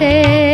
ತೆ